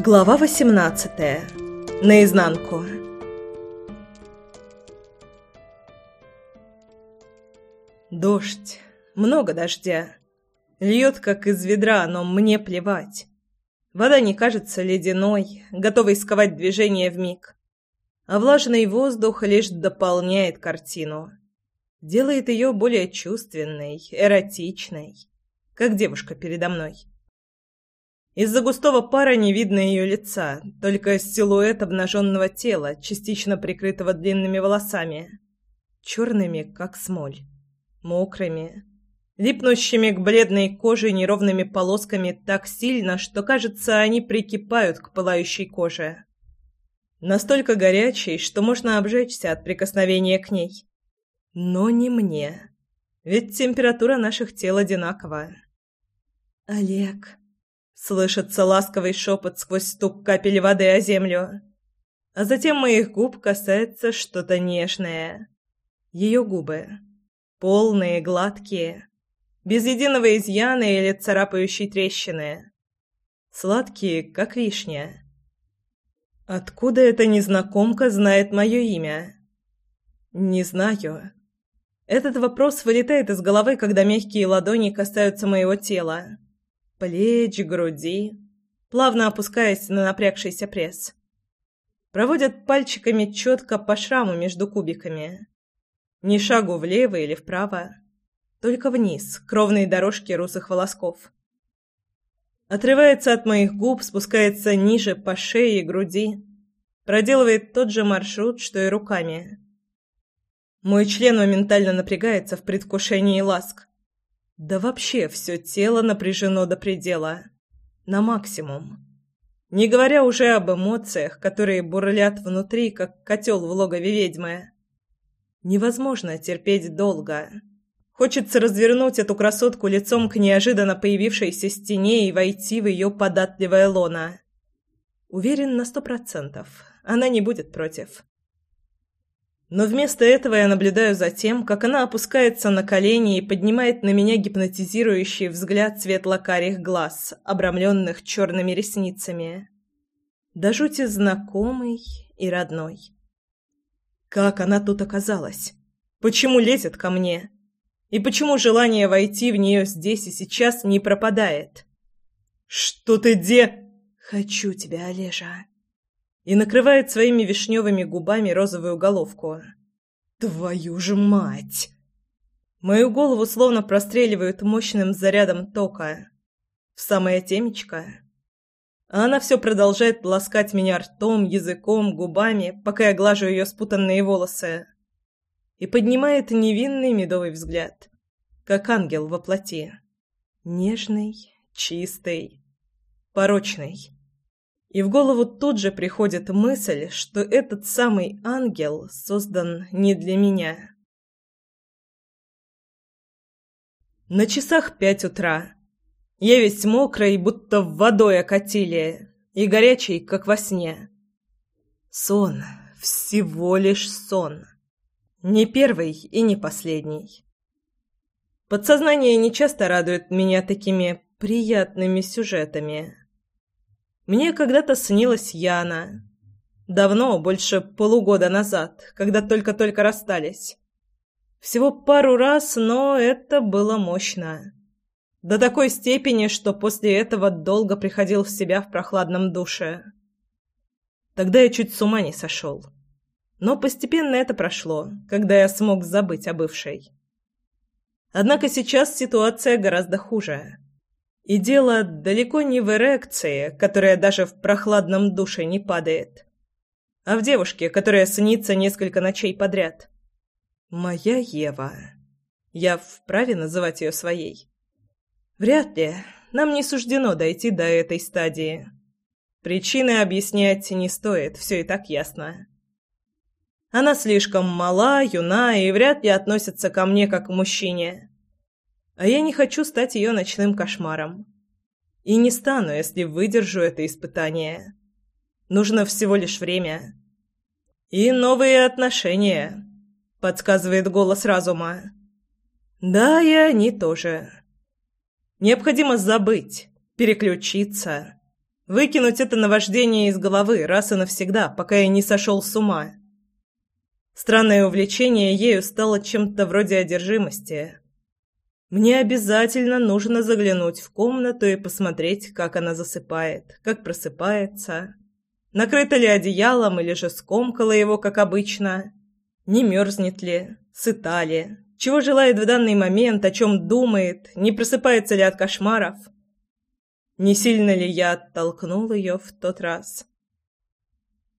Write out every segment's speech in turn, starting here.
Глава 18. Наизнанку. Дождь. Много дождя. Льет, как из ведра, но мне плевать. Вода не кажется ледяной, готовой сковать движение в миг, А влажный воздух лишь дополняет картину. Делает ее более чувственной, эротичной, как девушка передо мной. Из-за густого пара не видно ее лица, только силуэт обнаженного тела, частично прикрытого длинными волосами. Черными, как смоль. Мокрыми. Липнущими к бледной коже неровными полосками так сильно, что, кажется, они прикипают к пылающей коже. Настолько горячей, что можно обжечься от прикосновения к ней. Но не мне. Ведь температура наших тел одинакова. «Олег», Слышится ласковый шепот сквозь стук капель воды о землю. А затем моих губ касается что-то нежное. Ее губы. Полные, гладкие. Без единого изъяна или царапающей трещины. Сладкие, как вишня. Откуда эта незнакомка знает мое имя? Не знаю. Этот вопрос вылетает из головы, когда мягкие ладони касаются моего тела плеч, груди, плавно опускаясь на напрягшийся пресс. Проводят пальчиками четко по шраму между кубиками. Ни шагу влево или вправо, только вниз, к ровной дорожке русых волосков. Отрывается от моих губ, спускается ниже по шее и груди, проделывает тот же маршрут, что и руками. Мой член моментально напрягается в предвкушении ласк. Да вообще все тело напряжено до предела. На максимум. Не говоря уже об эмоциях, которые бурлят внутри, как котел в логове ведьмы. Невозможно терпеть долго. Хочется развернуть эту красотку лицом к неожиданно появившейся стене и войти в ее податливое лоно. Уверен на сто процентов. Она не будет против. Но вместо этого я наблюдаю за тем, как она опускается на колени и поднимает на меня гипнотизирующий взгляд светло-карих глаз, обрамленных черными ресницами. До жути знакомый и родной. Как она тут оказалась? Почему лезет ко мне? И почему желание войти в нее здесь и сейчас не пропадает? «Что ты де...» «Хочу тебя, Олежа», и накрывает своими вишневыми губами розовую головку. «Твою же мать!» Мою голову словно простреливают мощным зарядом тока. В самое темечко. А она все продолжает ласкать меня ртом, языком, губами, пока я глажу ее спутанные волосы. И поднимает невинный медовый взгляд. Как ангел во плоти. Нежный, чистый, порочный. И в голову тут же приходит мысль, что этот самый ангел создан не для меня. На часах пять утра. Я весь мокрый, будто водой окатили, и горячий, как во сне. Сон, всего лишь сон. Не первый и не последний. Подсознание нечасто радует меня такими приятными сюжетами. Мне когда-то снилась Яна. Давно, больше полугода назад, когда только-только расстались. Всего пару раз, но это было мощно. До такой степени, что после этого долго приходил в себя в прохладном душе. Тогда я чуть с ума не сошел. Но постепенно это прошло, когда я смог забыть о бывшей. Однако сейчас ситуация гораздо хуже. И дело далеко не в эрекции, которая даже в прохладном душе не падает, а в девушке, которая снится несколько ночей подряд. Моя Ева. Я вправе называть ее своей? Вряд ли. Нам не суждено дойти до этой стадии. Причины объяснять не стоит, все и так ясно. Она слишком мала, юна и вряд ли относится ко мне как к мужчине. А я не хочу стать ее ночным кошмаром. И не стану, если выдержу это испытание. Нужно всего лишь время. И новые отношения, подсказывает голос разума. Да, и они тоже. Необходимо забыть, переключиться, Выкинуть это наваждение из головы раз и навсегда, пока я не сошел с ума. Странное увлечение ею стало чем-то вроде одержимости. Мне обязательно нужно заглянуть в комнату и посмотреть, как она засыпает, как просыпается. Накрыто ли одеялом или же скомкала его, как обычно. Не мерзнет ли, сыта ли, чего желает в данный момент, о чем думает, не просыпается ли от кошмаров. Не сильно ли я оттолкнул ее в тот раз?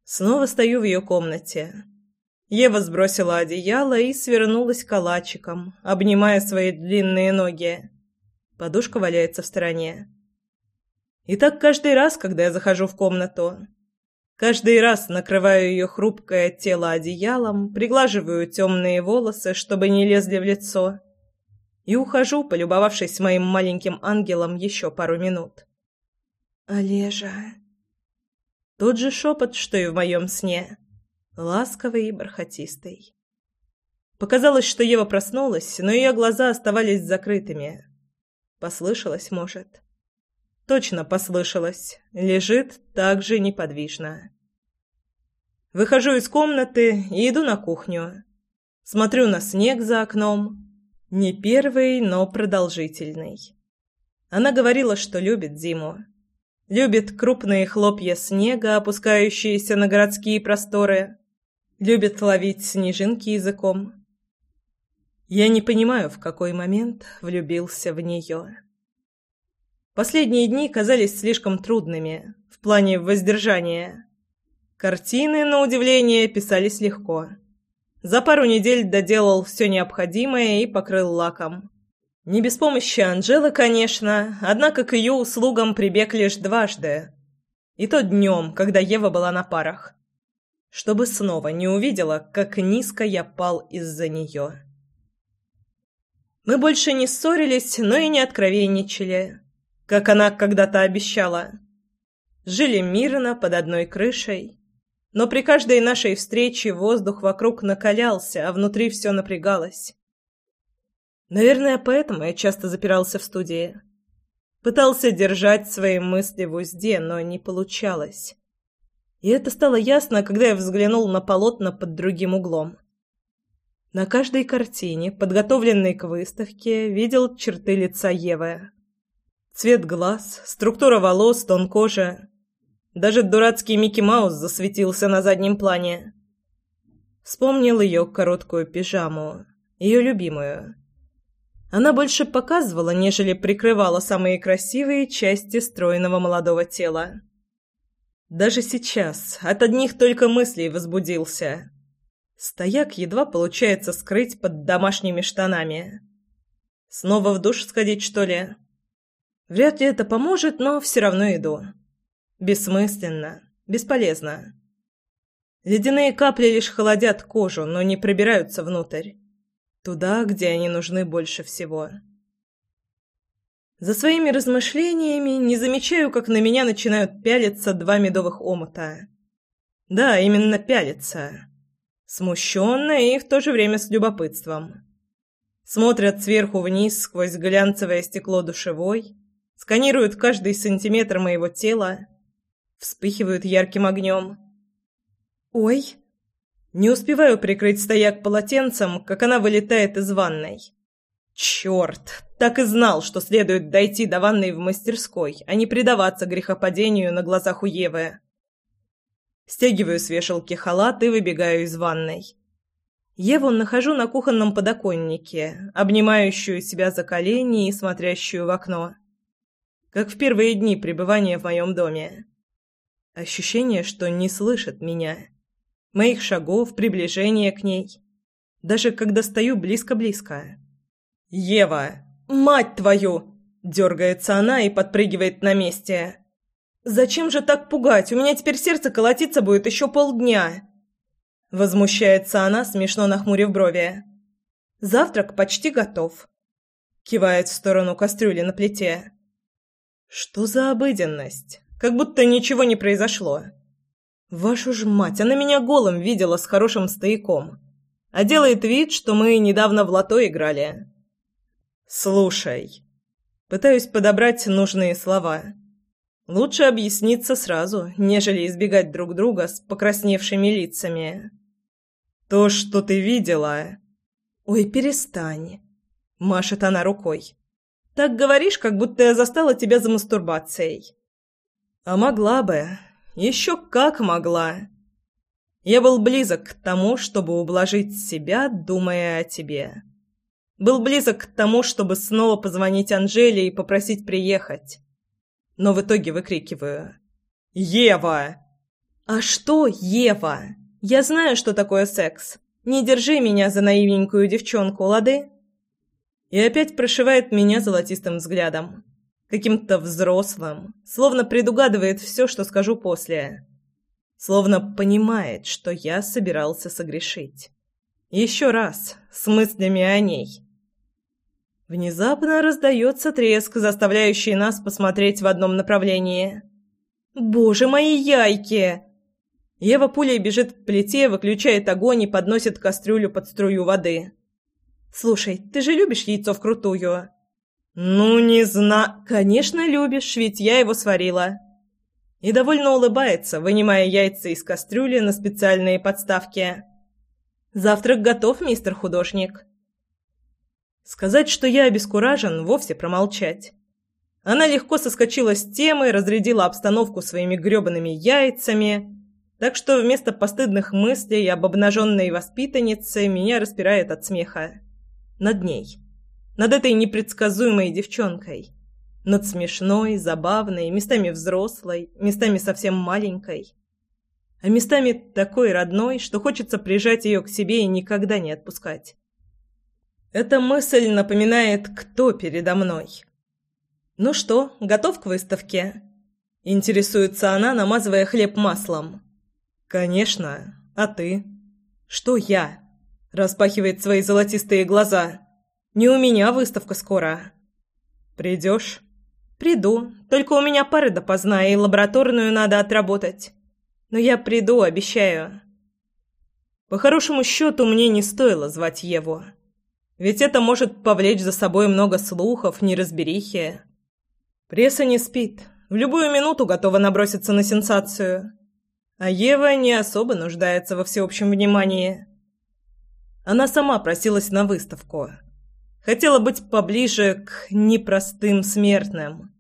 Снова стою в ее комнате. Ева сбросила одеяло и свернулась калачиком, обнимая свои длинные ноги. Подушка валяется в стороне. И так каждый раз, когда я захожу в комнату. Каждый раз накрываю ее хрупкое тело одеялом, приглаживаю темные волосы, чтобы не лезли в лицо, и ухожу, полюбовавшись моим маленьким ангелом еще пару минут. «Олежа...» Тот же шепот, что и в моем сне ласковый и бархатистый. Показалось, что Ева проснулась, но ее глаза оставались закрытыми. Послышалось, может. Точно послышалось. Лежит так же неподвижно. Выхожу из комнаты и иду на кухню. Смотрю на снег за окном. Не первый, но продолжительный. Она говорила, что любит зиму. Любит крупные хлопья снега, опускающиеся на городские просторы. Любит ловить снежинки языком. Я не понимаю, в какой момент влюбился в нее. Последние дни казались слишком трудными в плане воздержания. Картины, на удивление, писались легко. За пару недель доделал все необходимое и покрыл лаком. Не без помощи Анжелы, конечно, однако к ее услугам прибег лишь дважды. И то днем, когда Ева была на парах чтобы снова не увидела, как низко я пал из-за нее. Мы больше не ссорились, но и не откровенничали, как она когда-то обещала. Жили мирно под одной крышей, но при каждой нашей встрече воздух вокруг накалялся, а внутри все напрягалось. Наверное, поэтому я часто запирался в студии. Пытался держать свои мысли в узде, но не получалось. И это стало ясно, когда я взглянул на полотна под другим углом. На каждой картине, подготовленной к выставке, видел черты лица Евы. Цвет глаз, структура волос, тон кожи. Даже дурацкий Микки Маус засветился на заднем плане. Вспомнил ее короткую пижаму, ее любимую. Она больше показывала, нежели прикрывала самые красивые части стройного молодого тела. Даже сейчас от одних только мыслей возбудился. Стояк едва получается скрыть под домашними штанами. Снова в душ сходить, что ли? Вряд ли это поможет, но все равно иду. Бессмысленно, бесполезно. Ледяные капли лишь холодят кожу, но не пробираются внутрь. Туда, где они нужны больше всего. За своими размышлениями не замечаю, как на меня начинают пялиться два медовых омута. Да, именно пялиться. Смущенно и в то же время с любопытством. Смотрят сверху вниз сквозь глянцевое стекло душевой, сканируют каждый сантиметр моего тела, вспыхивают ярким огнем. «Ой!» Не успеваю прикрыть стояк полотенцем, как она вылетает из ванной. Черт, так и знал, что следует дойти до ванной в мастерской, а не предаваться грехопадению на глазах у Евы. Стягиваю с вешалки халат и выбегаю из ванной. Еву нахожу на кухонном подоконнике, обнимающую себя за колени и смотрящую в окно. Как в первые дни пребывания в моем доме. Ощущение, что не слышит меня. Моих шагов, приближения к ней. Даже когда стою близко-близко. «Ева! Мать твою!» Дергается она и подпрыгивает на месте. «Зачем же так пугать? У меня теперь сердце колотиться будет еще полдня!» Возмущается она, смешно нахмурив брови. «Завтрак почти готов». Кивает в сторону кастрюли на плите. «Что за обыденность? Как будто ничего не произошло». «Вашу ж мать, она меня голым видела с хорошим стояком. А делает вид, что мы недавно в лото играли». «Слушай». Пытаюсь подобрать нужные слова. Лучше объясниться сразу, нежели избегать друг друга с покрасневшими лицами. То, что ты видела... Ой, перестань. Машет она рукой. Так говоришь, как будто я застала тебя за мастурбацией. А могла бы. Еще как могла. Я был близок к тому, чтобы ублажить себя, думая о тебе. Был близок к тому, чтобы снова позвонить Анжеле и попросить приехать но в итоге выкрикиваю «Ева!» «А что Ева? Я знаю, что такое секс. Не держи меня за наивненькую девчонку, лады?» И опять прошивает меня золотистым взглядом. Каким-то взрослым, словно предугадывает все, что скажу после. Словно понимает, что я собирался согрешить. Еще раз, с мыслями о ней. Внезапно раздается треск, заставляющий нас посмотреть в одном направлении. «Боже, мои яйки!» Ева пулей бежит к плите, выключает огонь и подносит кастрюлю под струю воды. «Слушай, ты же любишь яйцо вкрутую?» «Ну, не зна...» «Конечно, любишь, ведь я его сварила». И довольно улыбается, вынимая яйца из кастрюли на специальные подставки. «Завтрак готов, мистер художник». Сказать, что я обескуражен, вовсе промолчать. Она легко соскочила с темы, разрядила обстановку своими грёбаными яйцами, так что вместо постыдных мыслей об обнаженной воспитаннице меня распирает от смеха. Над ней. Над этой непредсказуемой девчонкой. Над смешной, забавной, местами взрослой, местами совсем маленькой. А местами такой родной, что хочется прижать ее к себе и никогда не отпускать. Эта мысль напоминает, кто передо мной. «Ну что, готов к выставке?» Интересуется она, намазывая хлеб маслом. «Конечно. А ты?» «Что я?» Распахивает свои золотистые глаза. «Не у меня выставка скоро». «Придешь?» «Приду. Только у меня пары допоздна, и лабораторную надо отработать. Но я приду, обещаю». По хорошему счету, мне не стоило звать Еву. Ведь это может повлечь за собой много слухов, неразберихи. Пресса не спит, в любую минуту готова наброситься на сенсацию. А Ева не особо нуждается во всеобщем внимании. Она сама просилась на выставку. Хотела быть поближе к непростым смертным.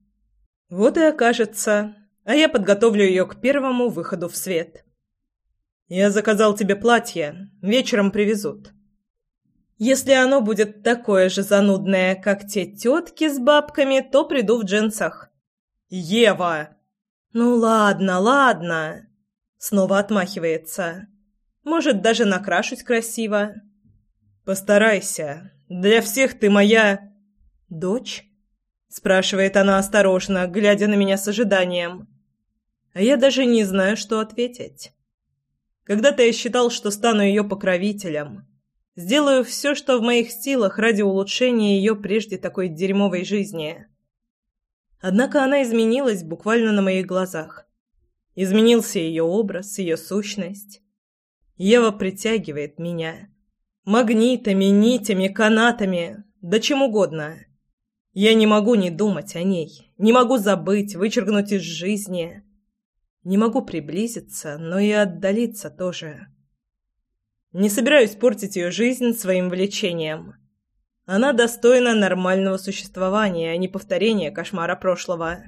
Вот и окажется, а я подготовлю ее к первому выходу в свет. Я заказал тебе платье, вечером привезут. Если оно будет такое же занудное, как те тетки с бабками, то приду в джинсах. Ева! Ну ладно, ладно. Снова отмахивается. Может, даже накрашусь красиво. Постарайся. Для всех ты моя... Дочь? Спрашивает она осторожно, глядя на меня с ожиданием. А я даже не знаю, что ответить. Когда-то я считал, что стану ее покровителем Сделаю все, что в моих силах ради улучшения ее прежде такой дерьмовой жизни. Однако она изменилась буквально на моих глазах. Изменился ее образ, ее сущность. Ева притягивает меня. Магнитами, нитями, канатами, да чем угодно. Я не могу не думать о ней, не могу забыть, вычеркнуть из жизни. Не могу приблизиться, но и отдалиться тоже. Не собираюсь портить ее жизнь своим влечением. Она достойна нормального существования, а не повторения кошмара прошлого.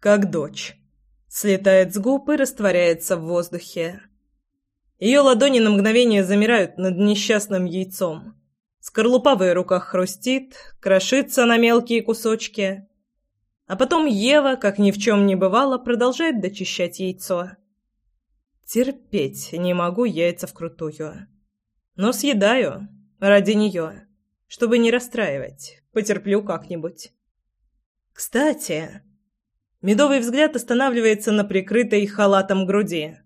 Как дочь. Слетает с губ и растворяется в воздухе. Ее ладони на мгновение замирают над несчастным яйцом. Скорлупа в ее руках хрустит, крошится на мелкие кусочки. А потом Ева, как ни в чем не бывало, продолжает дочищать яйцо. Терпеть не могу яйца вкрутую. Но съедаю. Ради нее. Чтобы не расстраивать. Потерплю как-нибудь. Кстати... Медовый взгляд останавливается на прикрытой халатом груди.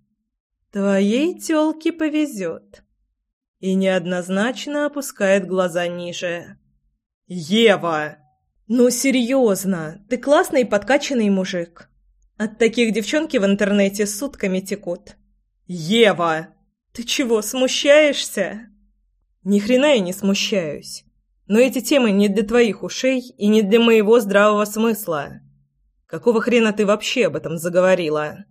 «Твоей тёлке повезет». И неоднозначно опускает глаза ниже. «Ева!» «Ну, серьезно, ты классный подкачанный мужик. От таких девчонки в интернете сутками текут. «Ева! Ты чего, смущаешься?» «Ни хрена я не смущаюсь. Но эти темы не для твоих ушей и не для моего здравого смысла. Какого хрена ты вообще об этом заговорила?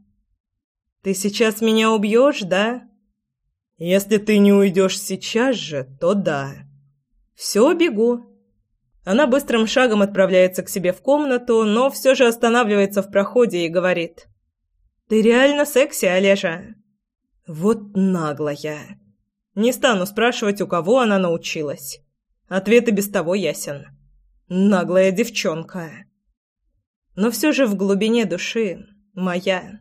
Ты сейчас меня убьешь, да? Если ты не уйдешь сейчас же, то да. Все, бегу. Она быстрым шагом отправляется к себе в комнату, но все же останавливается в проходе и говорит. «Ты реально секси, Олежа?» «Вот наглая!» Не стану спрашивать, у кого она научилась. Ответ и без того ясен. Наглая девчонка. Но все же в глубине души моя.